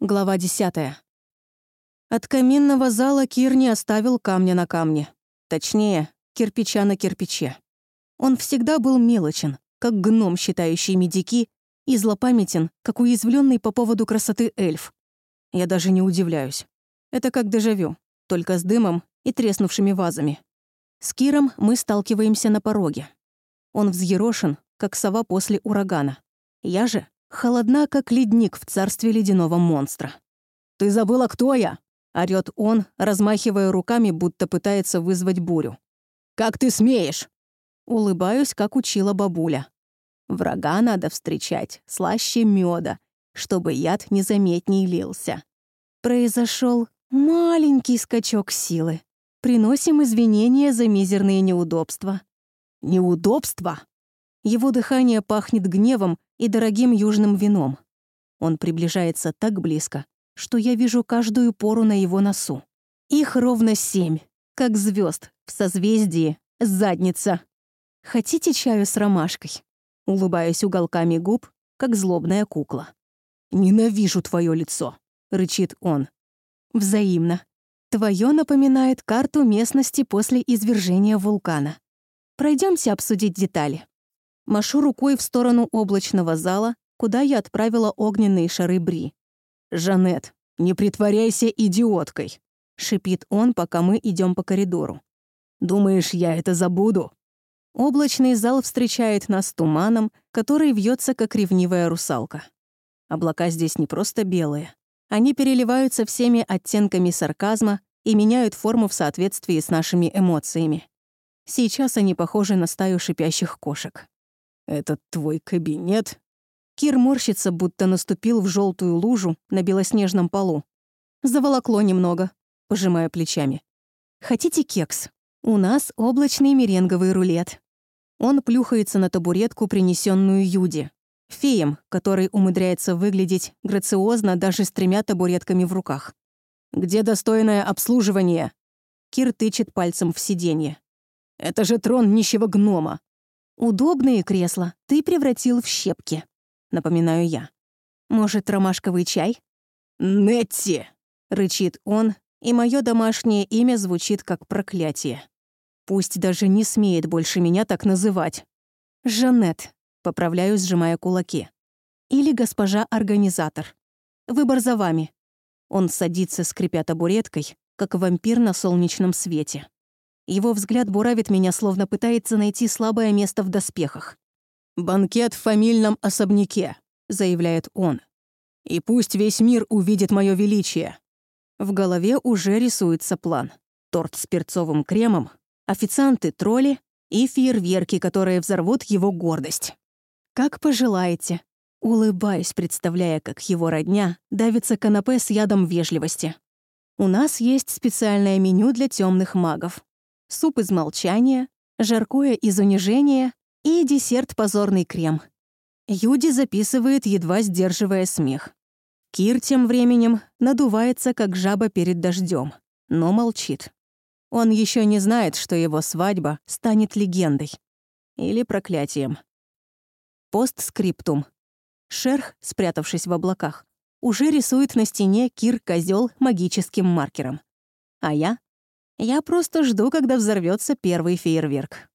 Глава 10. От каминного зала Кир не оставил камня на камне. Точнее, кирпича на кирпиче. Он всегда был мелочен, как гном, считающий медики, и злопамятен, как уязвленный по поводу красоты эльф. Я даже не удивляюсь. Это как дежавю, только с дымом и треснувшими вазами. С Киром мы сталкиваемся на пороге. Он взъерошен, как сова после урагана. Я же Холодна, как ледник в царстве ледяного монстра. «Ты забыла, кто я?» — орёт он, размахивая руками, будто пытается вызвать бурю. «Как ты смеешь?» Улыбаюсь, как учила бабуля. Врага надо встречать слаще меда, чтобы яд незаметней лился. Произошел маленький скачок силы. Приносим извинения за мизерные неудобства. Неудобства? Его дыхание пахнет гневом и дорогим южным вином. Он приближается так близко, что я вижу каждую пору на его носу. Их ровно семь, как звезд в созвездии задница. Хотите чаю с ромашкой? Улыбаюсь уголками губ, как злобная кукла. «Ненавижу твое лицо», — рычит он. «Взаимно. Твое напоминает карту местности после извержения вулкана. Пройдемте обсудить детали». Машу рукой в сторону облачного зала, куда я отправила огненные шары Бри. «Жанет, не притворяйся идиоткой», — шипит он, пока мы идем по коридору. «Думаешь, я это забуду?» Облачный зал встречает нас туманом, который вьется, как ревнивая русалка. Облака здесь не просто белые. Они переливаются всеми оттенками сарказма и меняют форму в соответствии с нашими эмоциями. Сейчас они похожи на стаю шипящих кошек. «Это твой кабинет?» Кир морщится, будто наступил в желтую лужу на белоснежном полу. «Заволокло немного», — пожимая плечами. «Хотите кекс? У нас облачный меренговый рулет». Он плюхается на табуретку, принесенную Юди, феем, который умудряется выглядеть грациозно даже с тремя табуретками в руках. «Где достойное обслуживание?» Кир тычет пальцем в сиденье. «Это же трон нищего гнома. «Удобные кресла ты превратил в щепки», — напоминаю я. «Может, ромашковый чай?» «Нетти!» — рычит он, и мое домашнее имя звучит как проклятие. Пусть даже не смеет больше меня так называть. «Жанет», — поправляю, сжимая кулаки. «Или госпожа организатор. Выбор за вами». Он садится, скрипя табуреткой, как вампир на солнечном свете. Его взгляд буравит меня, словно пытается найти слабое место в доспехах. «Банкет в фамильном особняке», — заявляет он. «И пусть весь мир увидит мое величие». В голове уже рисуется план. Торт с перцовым кремом, официанты-тролли и фейерверки, которые взорвут его гордость. «Как пожелаете», улыбаясь, представляя, как его родня давится канапе с ядом вежливости. У нас есть специальное меню для темных магов суп из молчания, жаркое из унижения и десерт «Позорный крем». Юди записывает, едва сдерживая смех. Кир тем временем надувается, как жаба перед дождем, но молчит. Он еще не знает, что его свадьба станет легендой. Или проклятием. Постскриптум. Шерх, спрятавшись в облаках, уже рисует на стене Кир козел магическим маркером. А я я просто жду, когда взорвется первый фейерверк.